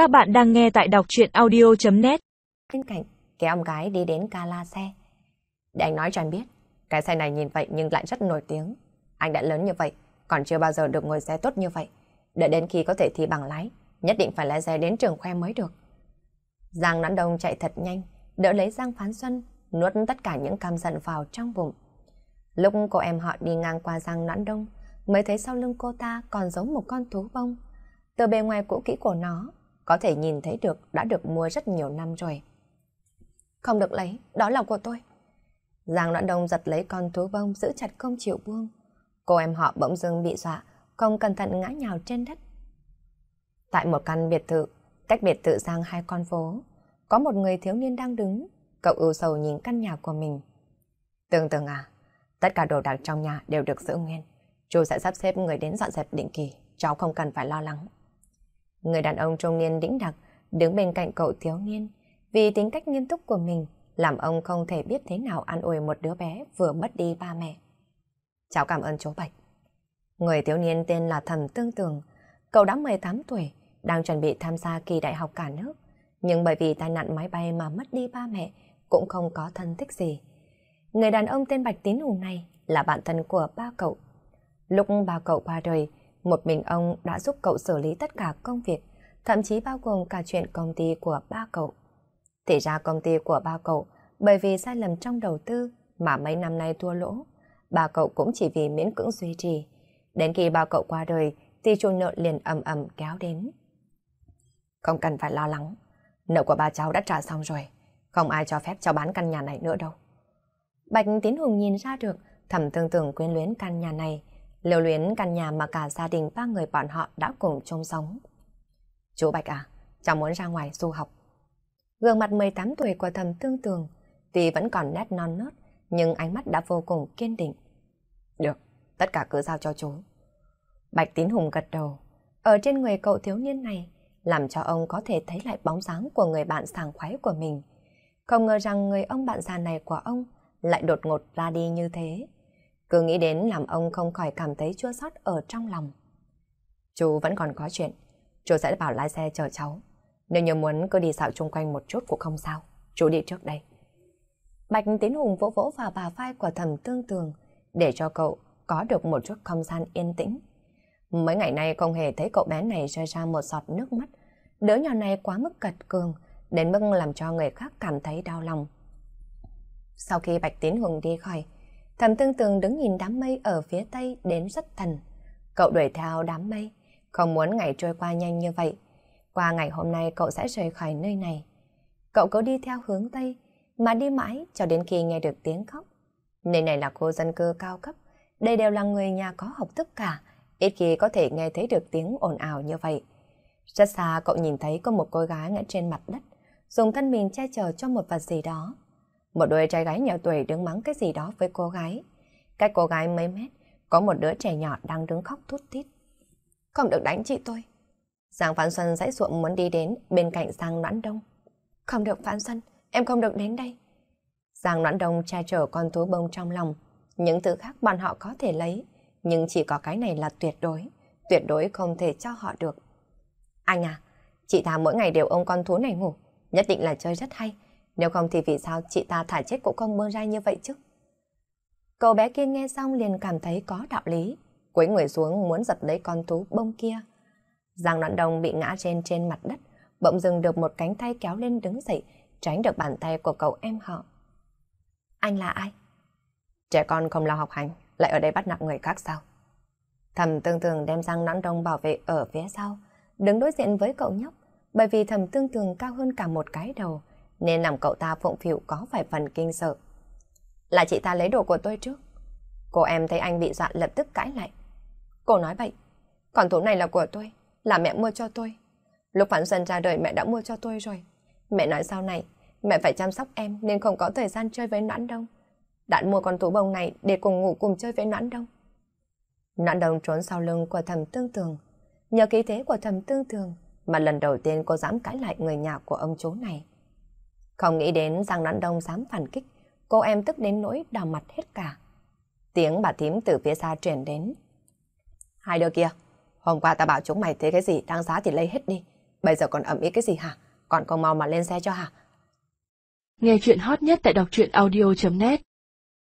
Các bạn đang nghe tại đọc chuyện audio.net Bên cạnh, cái ông gái đi đến cala xe. Để anh nói cho anh biết, cái xe này nhìn vậy nhưng lại rất nổi tiếng. Anh đã lớn như vậy, còn chưa bao giờ được ngồi xe tốt như vậy. Đợi đến khi có thể thi bằng lái, nhất định phải lái xe đến trường khoe mới được. Giang Nãn Đông chạy thật nhanh, đỡ lấy Giang Phán Xuân, nuốt tất cả những cam giận vào trong bụng. Lúc cô em họ đi ngang qua Giang Nãn Đông, mới thấy sau lưng cô ta còn giống một con thú bông. Từ bề ngoài cũ kỹ của nó, có thể nhìn thấy được đã được mua rất nhiều năm rồi. Không được lấy, đó là của tôi. Giang Đoạn Đông giật lấy con thú bông giữ chặt không chịu buông. Cô em họ bỗng dưng bị dọa, không cẩn thận ngã nhào trên đất. Tại một căn biệt thự, cách biệt thự sang hai con phố, có một người thiếu niên đang đứng, cậu ưu sầu nhìn căn nhà của mình. Tương tương à, tất cả đồ đạc trong nhà đều được giữ nguyên. Chú sẽ sắp xếp người đến dọn dẹp định kỳ, cháu không cần phải lo lắng. Người đàn ông trung niên đĩnh đặc đứng bên cạnh cậu thiếu niên, vì tính cách nghiêm túc của mình làm ông không thể biết thế nào an ủi một đứa bé vừa mất đi ba mẹ. Cháu cảm ơn chú Bạch. Người thiếu niên tên là Thẩm Tương Tường, cậu đã 18 tuổi, đang chuẩn bị tham gia kỳ đại học cả nước, nhưng bởi vì tai nạn máy bay mà mất đi ba mẹ, cũng không có thân thích gì. Người đàn ông tên Bạch Tín Hùng này là bạn thân của ba cậu. Lúc ba cậu qua đời, một mình ông đã giúp cậu xử lý tất cả công việc, thậm chí bao gồm cả chuyện công ty của ba cậu. Thì ra công ty của ba cậu, bởi vì sai lầm trong đầu tư mà mấy năm nay thua lỗ, ba cậu cũng chỉ vì miễn cưỡng duy trì. Đến khi ba cậu qua đời, thì chủ nợ liền ầm ầm kéo đến. Không cần phải lo lắng, nợ của ba cháu đã trả xong rồi, không ai cho phép cháu bán căn nhà này nữa đâu. Bạch Tiến Hùng nhìn ra được thầm tương tưởng quyến luyến căn nhà này, lưu luyến căn nhà mà cả gia đình ba người bọn họ đã cùng chung sống. Chú Bạch à, cháu muốn ra ngoài du học. Gương mặt 18 tuổi của thầm tương tường, tuy vẫn còn nét non nớt, nhưng ánh mắt đã vô cùng kiên định. Được, tất cả cứ giao cho chú. Bạch Tín Hùng gật đầu. Ở trên người cậu thiếu niên này, làm cho ông có thể thấy lại bóng dáng của người bạn sàng khoái của mình. Không ngờ rằng người ông bạn già này của ông lại đột ngột ra đi như thế. Cứ nghĩ đến làm ông không khỏi cảm thấy chua xót ở trong lòng. Chú vẫn còn có chuyện, chú sẽ bảo lái xe chờ cháu. Nếu như muốn cứ đi dạo chung quanh một chút cũng không sao, chú đi trước đây. Bạch Tiến Hùng vỗ vỗ vào bà vai của thầm tương tường để cho cậu có được một chút không gian yên tĩnh. Mấy ngày nay không hề thấy cậu bé này rơi ra một giọt nước mắt. Đứa nhỏ này quá mức cật cường, đến mức làm cho người khác cảm thấy đau lòng. Sau khi Bạch Tiến Hùng đi khỏi, thầm tương tường đứng nhìn đám mây ở phía tây đến rất thần. Cậu đuổi theo đám mây, không muốn ngày trôi qua nhanh như vậy. Qua ngày hôm nay cậu sẽ rời khỏi nơi này. Cậu cứ đi theo hướng tây, mà đi mãi cho đến khi nghe được tiếng khóc. Nơi này là khu dân cư cao cấp, đây đều là người nhà có học thức cả, ít khi có thể nghe thấy được tiếng ồn ào như vậy. Rất xa cậu nhìn thấy có một cô gái ngã trên mặt đất, dùng thân mình che chở cho một vật gì đó. Một đôi trai gái nhỏ tuổi đứng mắng cái gì đó với cô gái. Cách cô gái mấy mét, có một đứa trẻ nhỏ đang đứng khóc thút thít. Không được đánh chị tôi. Giang phan Xuân dãy ruộng muốn đi đến bên cạnh Giang Noãn Đông. Không được phan Xuân, em không được đến đây. Giang Noãn Đông che chở con thú bông trong lòng. Những thứ khác bọn họ có thể lấy, nhưng chỉ có cái này là tuyệt đối. Tuyệt đối không thể cho họ được. Anh à, chị ta mỗi ngày đều ôm con thú này ngủ, nhất định là chơi rất hay. Nếu không thì vì sao chị ta thả chết cũng không mơ ra như vậy chứ? Cậu bé kia nghe xong liền cảm thấy có đạo lý. Quấy người xuống muốn giật lấy con thú bông kia. Giang đoạn đồng bị ngã trên trên mặt đất, bỗng dừng được một cánh tay kéo lên đứng dậy, tránh được bàn tay của cậu em họ. Anh là ai? Trẻ con không lo học hành, lại ở đây bắt nạt người khác sao? Thầm tương tường đem Giang đoạn đồng bảo vệ ở phía sau, đứng đối diện với cậu nhóc, bởi vì thầm tương tường cao hơn cả một cái đầu, nên làm cậu ta phụng phịu có vài phần kinh sợ. Là chị ta lấy đồ của tôi trước. Cô em thấy anh bị dọa lập tức cãi lại. Cô nói vậy, còn thú này là của tôi, là mẹ mua cho tôi. Lúc phản xuân ra đời mẹ đã mua cho tôi rồi. Mẹ nói sau này, mẹ phải chăm sóc em nên không có thời gian chơi với Noãn Đông. Đã mua con thú bông này để cùng ngủ cùng chơi với Noãn Đông. Noãn Đông trốn sau lưng của thầm tương tường. Nhờ khí thế của thầm tương tường mà lần đầu tiên cô dám cãi lại người nhà của ông chú này. Không nghĩ đến Giang Noãn Đông dám phản kích, cô em tức đến nỗi đỏ mặt hết cả. Tiếng bà thím từ phía xa truyền đến. Hai đứa kia, hôm qua ta bảo chúng mày thấy cái gì đáng giá thì lấy hết đi. Bây giờ còn ẩm ý cái gì hả? Còn không mau mà lên xe cho hả? Nghe chuyện hot nhất tại đọc truyện audio.net